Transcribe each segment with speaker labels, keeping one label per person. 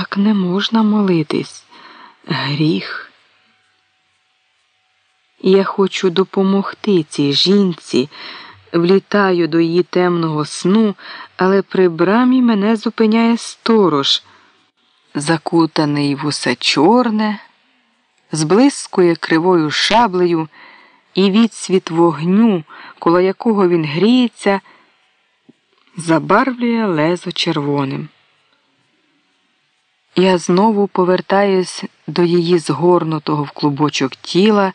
Speaker 1: Так не можна молитись. Гріх. Я хочу допомогти цій жінці, влітаю до її темного сну, але при брамі мене зупиняє сторож, закутаний в усе чорне, зблискує кривою шаблею, і відсвіт вогню, коло якого він гріється, забарвлює лезо червоним. Я знову повертаюсь до її згорнутого в клубочок тіла,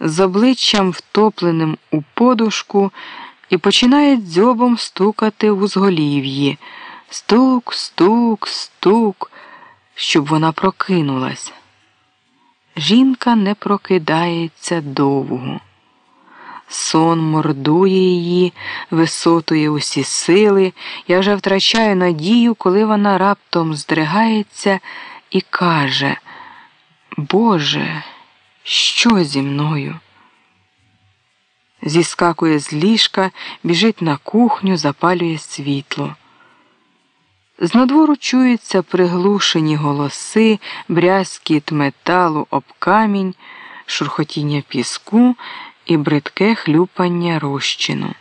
Speaker 1: з обличчям втопленим у подушку, і починаю дзьобом стукати в узголів'ї. Стук, стук, стук, щоб вона прокинулась. Жінка не прокидається довго. Сон мордує її, висотує усі сили. Я вже втрачаю надію, коли вона раптом здригається і каже, Боже, що зі мною? Зіскакує з ліжка, біжить на кухню, запалює світло. З надвору чуються приглушені голоси, брязкіт металу об камінь, шурхотіння піску і бридке хлюпання розчину.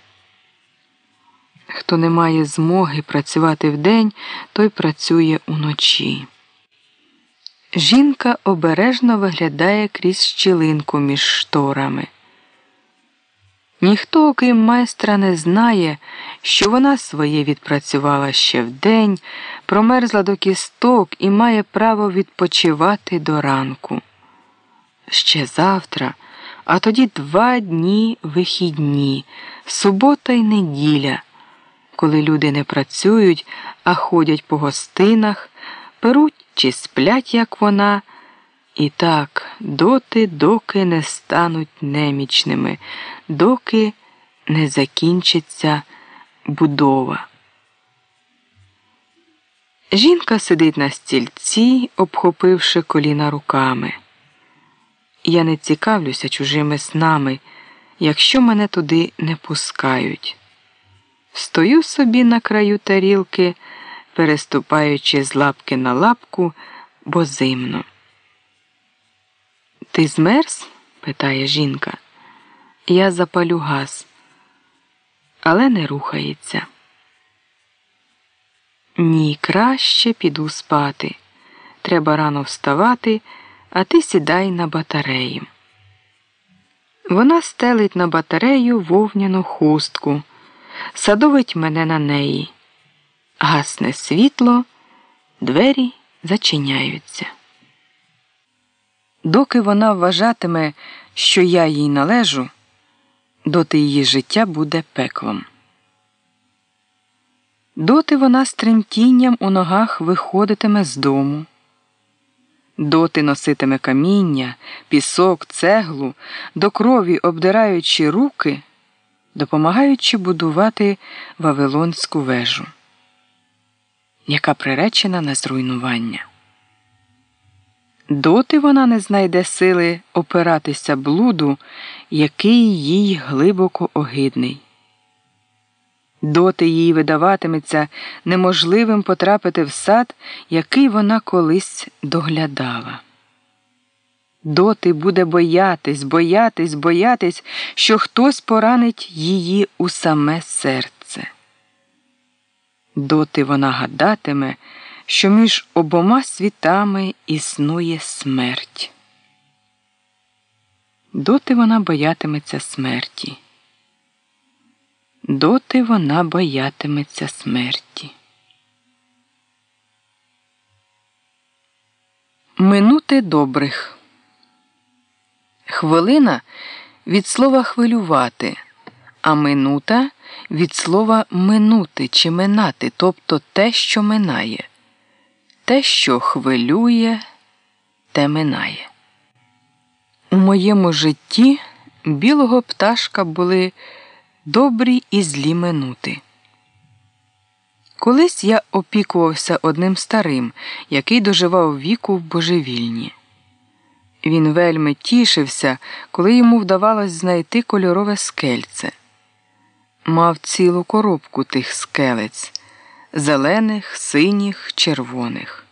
Speaker 1: Хто не має змоги працювати вдень, той працює уночі. Жінка обережно виглядає крізь щілинку між шторами. Ніхто, окрім майстра, не знає, що вона своє відпрацювала ще вдень, промерзла до кісток і має право відпочивати до ранку. Ще завтра а тоді два дні вихідні, субота й неділя, коли люди не працюють, а ходять по гостинах, перуть чи сплять, як вона, і так доти, доки не стануть немічними, доки не закінчиться будова. Жінка сидить на стільці, обхопивши коліна руками. Я не цікавлюся чужими снами, якщо мене туди не пускають. Стою собі на краю тарілки, переступаючи з лапки на лапку, бо зимно. Ти змерз? питає жінка. Я запалю газ, але не рухається. Ні, краще піду спати. Треба рано вставати а ти сідай на батарею. Вона стелить на батарею вовняну хустку, садовить мене на неї. Гасне світло, двері зачиняються. Доки вона вважатиме, що я їй належу, доти її життя буде пеклом. Доти вона з тремтінням у ногах виходитиме з дому. Доти носитиме каміння, пісок, цеглу, до крові обдираючи руки, допомагаючи будувати Вавилонську вежу, яка приречена на зруйнування. Доти вона не знайде сили опиратися блуду, який їй глибоко огидний доти їй видаватиметься неможливим потрапити в сад, який вона колись доглядала. Доти буде боятись, боятись, боятись, що хтось поранить її у саме серце. Доти вона гадатиме, що між обома світами існує смерть. Доти вона боятиметься смерті доти вона боятиметься смерті. Минути добрих. Хвилина від слова хвилювати, а минута від слова минути чи минати, тобто те, що минає. Те, що хвилює, те минає. У моєму житті білого пташка були добрі і злі минути. Колись я опікувався одним старим, який доживав віку в божевільні. Він вельми тішився, коли йому вдавалось знайти кольорове скельце. Мав цілу коробку тих скелець зелених, синіх, червоних.